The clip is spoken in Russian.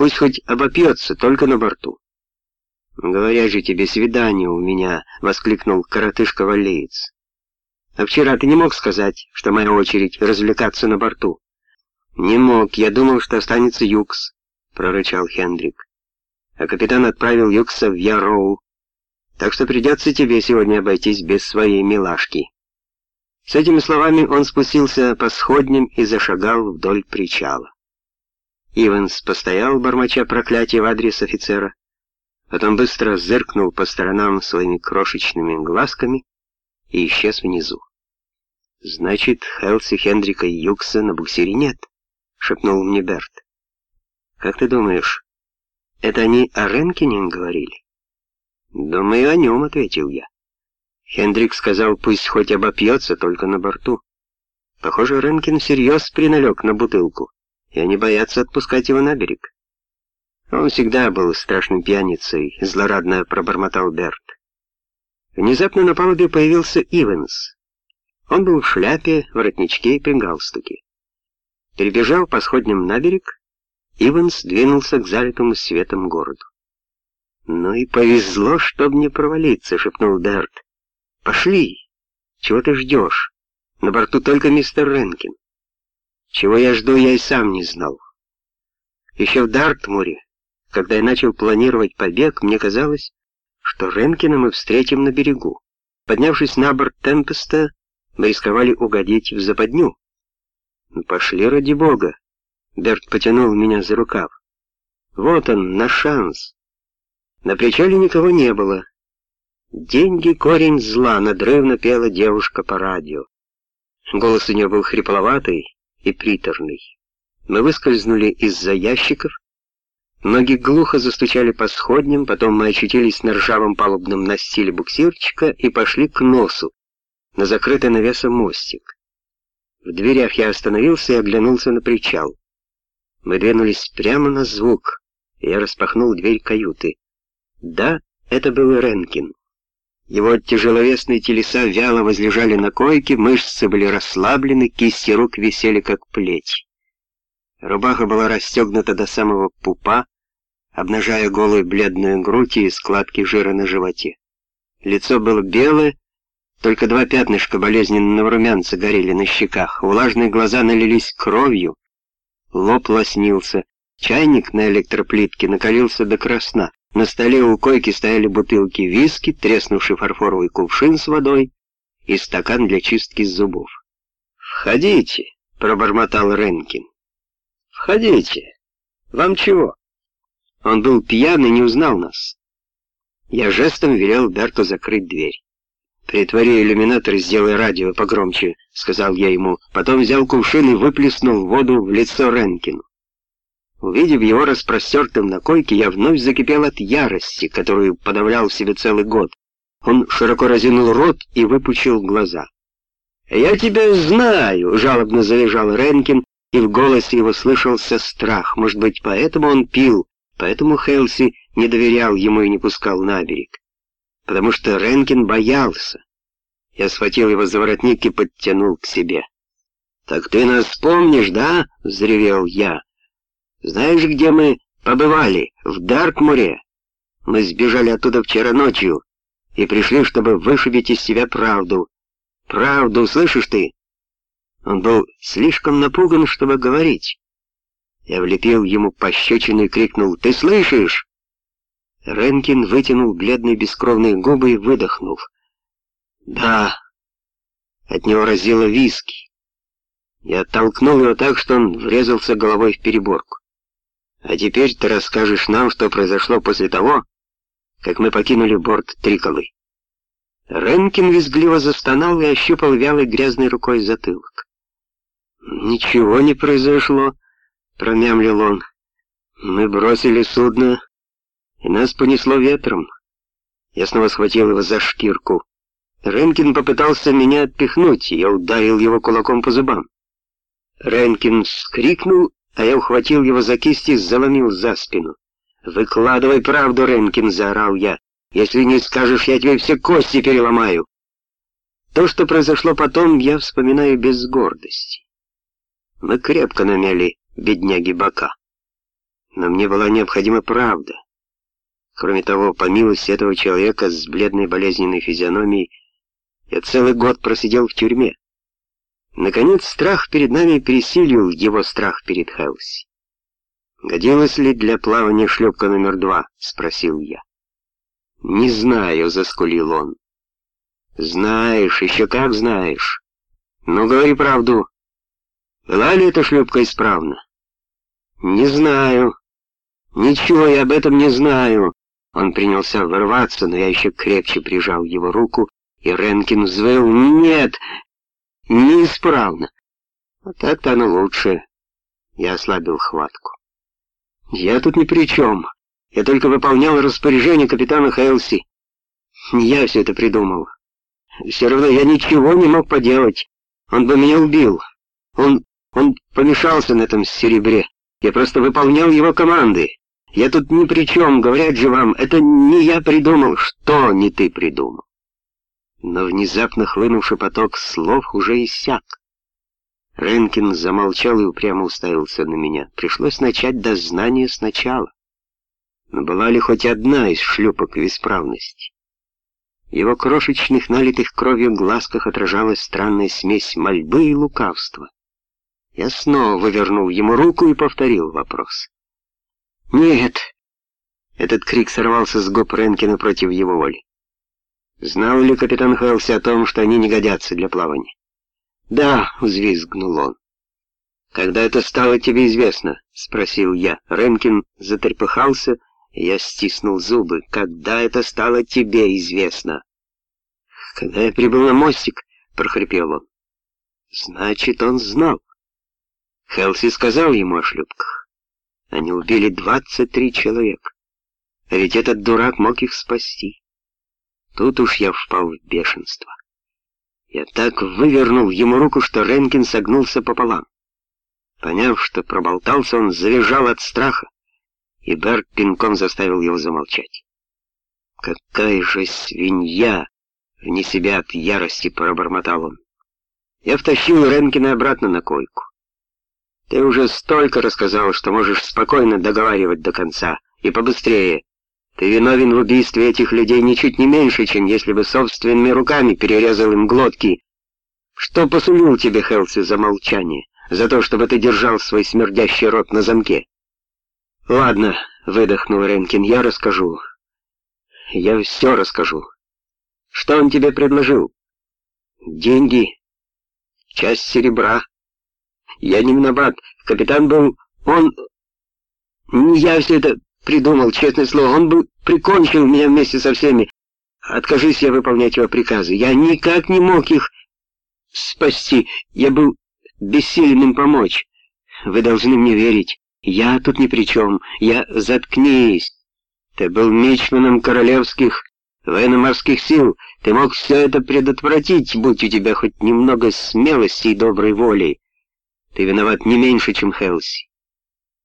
Пусть хоть обопьется, только на борту. «Говоря же тебе, свидание у меня!» — воскликнул коротышка-валлеец. «А вчера ты не мог сказать, что моя очередь развлекаться на борту?» «Не мог, я думал, что останется Юкс», — прорычал Хендрик. «А капитан отправил Юкса в Яроу, так что придется тебе сегодня обойтись без своей милашки». С этими словами он спустился по сходням и зашагал вдоль причала. Иванс постоял, бормоча проклятие в адрес офицера, потом быстро зыркнул по сторонам своими крошечными глазками и исчез внизу. «Значит, Хелси, Хендрика Юкса на буксире нет», — шепнул мне Берт. «Как ты думаешь, это они о Ренкине говорили?» «Думаю, о нем», — ответил я. Хендрик сказал, пусть хоть обопьется, только на борту. Похоже, Ренкин всерьез приналег на бутылку, и они боятся отпускать его на берег. Он всегда был страшным пьяницей, злорадно пробормотал Берт. Внезапно на палубе появился Ивенс. Он был в шляпе, воротничке и при галстуке. Перебежал по сходням на берег, Ивенс двинулся к залитому светом городу. «Ну и повезло, чтоб не провалиться», — шепнул Берт. «Пошли! Чего ты ждешь? На борту только мистер Ренкин. Чего я жду, я и сам не знал. Еще в Дартмуре когда я начал планировать побег, мне казалось, что Ренкина мы встретим на берегу. Поднявшись на борт Темпеста, мы рисковали угодить в западню. «Ну, пошли ради бога!» Берт потянул меня за рукав. «Вот он, наш шанс!» На причале никого не было. «Деньги — корень зла», — надрывно пела девушка по радио. Голос у нее был хрипловатый и приторный. Мы выскользнули из-за ящиков, Ноги глухо застучали по сходням, потом мы очутились на ржавом палубном настиле буксирчика и пошли к носу, на закрытый навесом мостик. В дверях я остановился и оглянулся на причал. Мы двинулись прямо на звук, и я распахнул дверь каюты. Да, это был Ренкин. Его тяжеловесные телеса вяло возлежали на койке, мышцы были расслаблены, кисти рук висели как плеть. Рубаха была расстегнута до самого пупа, обнажая голую бледную грудь и складки жира на животе. Лицо было белое, только два пятнышка болезненного румянца горели на щеках, влажные глаза налились кровью, лоб лоснился, чайник на электроплитке накалился до красна, на столе у койки стояли бутылки виски, треснувший фарфоровый кувшин с водой и стакан для чистки зубов. «Входите», — пробормотал Ренкин. «Входите. Вам чего?» Он был пьян и не узнал нас. Я жестом велел Берту закрыть дверь. «Притвори иллюминатор и сделай радио погромче», — сказал я ему. Потом взял кувшин и выплеснул воду в лицо Ренкину. Увидев его распростертым на койке, я вновь закипел от ярости, которую подавлял в себе целый год. Он широко разинул рот и выпучил глаза. «Я тебя знаю!» — жалобно завизжал Ренкин, и в голосе его слышался страх. Может быть, поэтому он пил, Поэтому Хелси не доверял ему и не пускал на берег. Потому что Ренкин боялся. Я схватил его за воротник и подтянул к себе. «Так ты нас помнишь, да?» — взревел я. «Знаешь, где мы побывали? В Дартмуре. Мы сбежали оттуда вчера ночью и пришли, чтобы вышибить из себя правду. Правду, слышишь ты?» Он был слишком напуган, чтобы говорить. Я влепил ему пощечину и крикнул «Ты слышишь?» Ренкин вытянул бледные бескровные губы и выдохнул. «Да». От него разило виски. Я оттолкнул его так, что он врезался головой в переборку. «А теперь ты расскажешь нам, что произошло после того, как мы покинули борт Триколы». Ренкин визгливо застонал и ощупал вялой грязной рукой затылок. «Ничего не произошло», промямлил он. Мы бросили судно, и нас понесло ветром. Я снова схватил его за шкирку. Ренкин попытался меня отпихнуть, и я ударил его кулаком по зубам. Ренкин вскрикнул, а я ухватил его за кисти и заломил за спину. «Выкладывай правду, Ренкин!» — заорал я. «Если не скажешь, я тебе все кости переломаю!» То, что произошло потом, я вспоминаю без гордости. Мы крепко намяли бедняги бока. Но мне была необходима правда. Кроме того, по милости этого человека с бледной болезненной физиономией, я целый год просидел в тюрьме. Наконец, страх перед нами пересилил его страх перед Хелси. «Годилась ли для плавания шлюпка номер два?» — спросил я. «Не знаю», — заскулил он. «Знаешь, еще как знаешь. Ну, говори правду. Была ли эта шлюпка исправна?» «Не знаю. Ничего я об этом не знаю». Он принялся ворваться, но я еще крепче прижал его руку, и Ренкин взвыл «Нет, неисправно». Вот так-то оно лучше. Я ослабил хватку. «Я тут ни при чем. Я только выполнял распоряжение капитана Хелси. Я все это придумал. Все равно я ничего не мог поделать. Он бы меня убил. Он... он помешался на этом серебре. Я просто выполнял его команды. Я тут ни при чем, говорят же вам, это не я придумал. Что не ты придумал? Но внезапно хлынувший поток слов уже иссяк. Ренкин замолчал и упрямо уставился на меня. Пришлось начать дознание сначала. Но была ли хоть одна из шлюпок в исправности? В его крошечных, налитых кровью глазках отражалась странная смесь мольбы и лукавства. Я снова вывернул ему руку и повторил вопрос. «Нет!» Этот крик сорвался с губ Ренкина против его воли. Знал ли капитан Хелси о том, что они не годятся для плавания? «Да», — взвизгнул он. «Когда это стало тебе известно?» — спросил я. Ренкин затрепыхался, и я стиснул зубы. «Когда это стало тебе известно?» «Когда я прибыл на мостик», — прохрипел он. «Значит, он знал». Хелси сказал ему о шлюпках. Они убили двадцать три человека. А ведь этот дурак мог их спасти. Тут уж я впал в бешенство. Я так вывернул ему руку, что Ренкин согнулся пополам. Поняв, что проболтался, он завизжал от страха, и Берг пинком заставил его замолчать. «Какая же свинья!» — вне себя от ярости пробормотал он. Я втащил Ренкина обратно на койку. «Ты уже столько рассказал, что можешь спокойно договаривать до конца, и побыстрее. Ты виновен в убийстве этих людей ничуть не меньше, чем если бы собственными руками перерезал им глотки. Что посулил тебе Хелси за молчание? За то, чтобы ты держал свой смердящий рот на замке? Ладно, выдохнул Ренкин, я расскажу. Я все расскажу. Что он тебе предложил? Деньги. Часть серебра. Я не виноват. Капитан был... Он... Я все это придумал, честное слово. Он бы прикончил меня вместе со всеми. Откажись я выполнять его приказы. Я никак не мог их спасти. Я был бессилен им помочь. Вы должны мне верить. Я тут ни при чем. Я... Заткнись. Ты был мичманом королевских военно-морских сил. Ты мог все это предотвратить, будь у тебя хоть немного смелости и доброй воли. Ты виноват не меньше, чем Хелси.